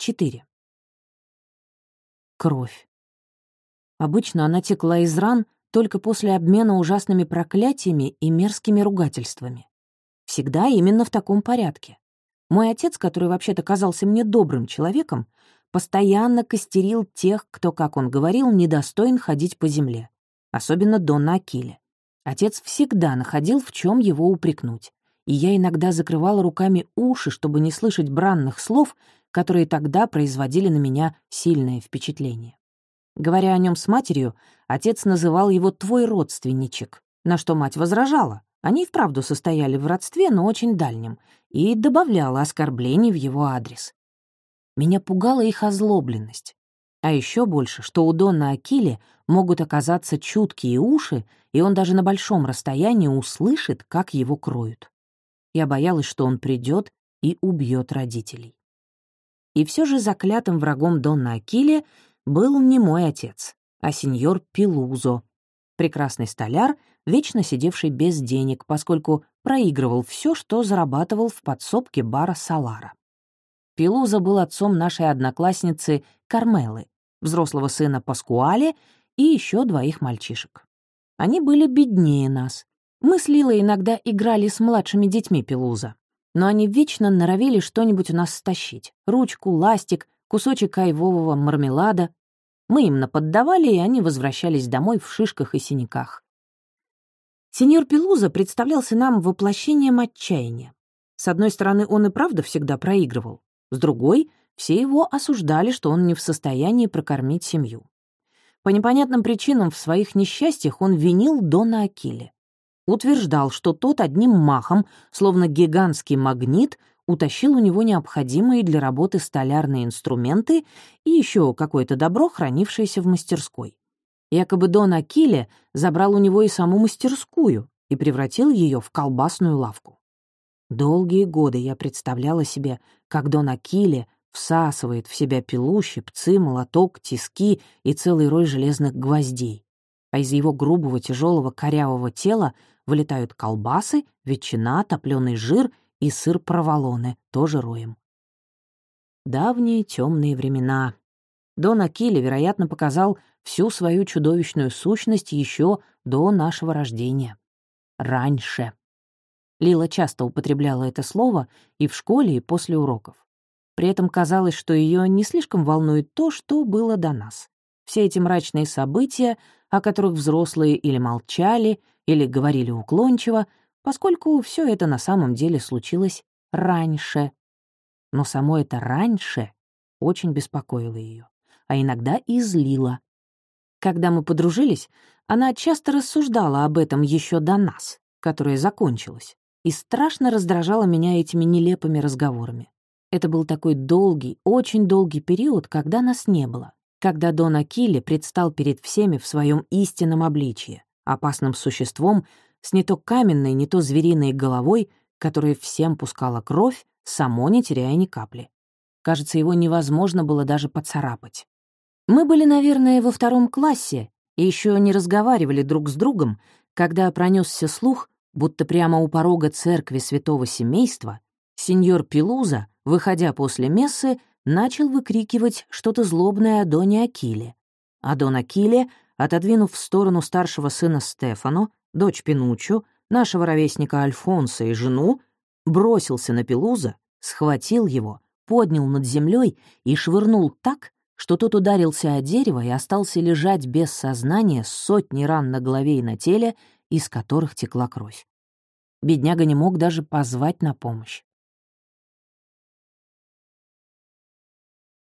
4. Кровь. Обычно она текла из ран только после обмена ужасными проклятиями и мерзкими ругательствами. Всегда именно в таком порядке. Мой отец, который вообще-то казался мне добрым человеком, постоянно костерил тех, кто, как он говорил, недостоин ходить по земле, особенно Донна Акиле. Отец всегда находил, в чем его упрекнуть, и я иногда закрывала руками уши, чтобы не слышать бранных слов, которые тогда производили на меня сильное впечатление. Говоря о нем с матерью, отец называл его «твой родственничек», на что мать возражала. Они вправду состояли в родстве, но очень дальнем, и добавляла оскорблений в его адрес. Меня пугала их озлобленность. А еще больше, что у Донна Акили могут оказаться чуткие уши, и он даже на большом расстоянии услышит, как его кроют. Я боялась, что он придет и убьет родителей. И все же заклятым врагом Донна Акили был не мой отец, а сеньор Пилузо, прекрасный столяр, вечно сидевший без денег, поскольку проигрывал все, что зарабатывал в подсобке бара Салара. Пилуза был отцом нашей одноклассницы Кармелы, взрослого сына Паскуале и еще двоих мальчишек. Они были беднее нас. Мы с Лилой иногда играли с младшими детьми Пилуза, но они вечно норовили что-нибудь у нас стащить — ручку, ластик, кусочек айвового мармелада. Мы им наподдавали, и они возвращались домой в шишках и синяках. Сеньор Пелуза представлялся нам воплощением отчаяния. С одной стороны, он и правда всегда проигрывал. С другой, все его осуждали, что он не в состоянии прокормить семью. По непонятным причинам в своих несчастьях он винил Дона Акиле. Утверждал, что тот одним махом, словно гигантский магнит, утащил у него необходимые для работы столярные инструменты и еще какое-то добро, хранившееся в мастерской. Якобы Дон Акиле забрал у него и саму мастерскую и превратил ее в колбасную лавку. Долгие годы я представляла себе, как Дон Акиле всасывает в себя пилу, щипцы, молоток, тиски и целый рой железных гвоздей. А из его грубого, тяжелого, корявого тела вылетают колбасы, ветчина, топленый жир и сыр проволоны, тоже роем. Давние темные времена. Дон Акиле, вероятно, показал всю свою чудовищную сущность еще до нашего рождения. Раньше. Лила часто употребляла это слово и в школе, и после уроков. При этом казалось, что ее не слишком волнует то, что было до нас. Все эти мрачные события, о которых взрослые или молчали, или говорили уклончиво, поскольку все это на самом деле случилось раньше. Но само это «раньше» очень беспокоило ее, а иногда и злило. Когда мы подружились, она часто рассуждала об этом еще до нас, которое закончилось, и страшно раздражала меня этими нелепыми разговорами. Это был такой долгий, очень долгий период, когда нас не было, когда Дон Акилли предстал перед всеми в своем истинном обличье, опасным существом с не то каменной, не то звериной головой, которая всем пускала кровь, само не теряя ни капли. Кажется, его невозможно было даже поцарапать. Мы были, наверное, во втором классе и еще не разговаривали друг с другом, когда пронесся слух, будто прямо у порога церкви святого семейства сеньор Пилуза выходя после мессы, начал выкрикивать что-то злобное о Доне Акиле. А Дон Акиле, отодвинув в сторону старшего сына Стефану, дочь Пинучу, нашего ровесника Альфонса и жену, бросился на Пелуза, схватил его, поднял над землей и швырнул так, что тот ударился о дерево и остался лежать без сознания с сотней ран на голове и на теле, из которых текла кровь. Бедняга не мог даже позвать на помощь.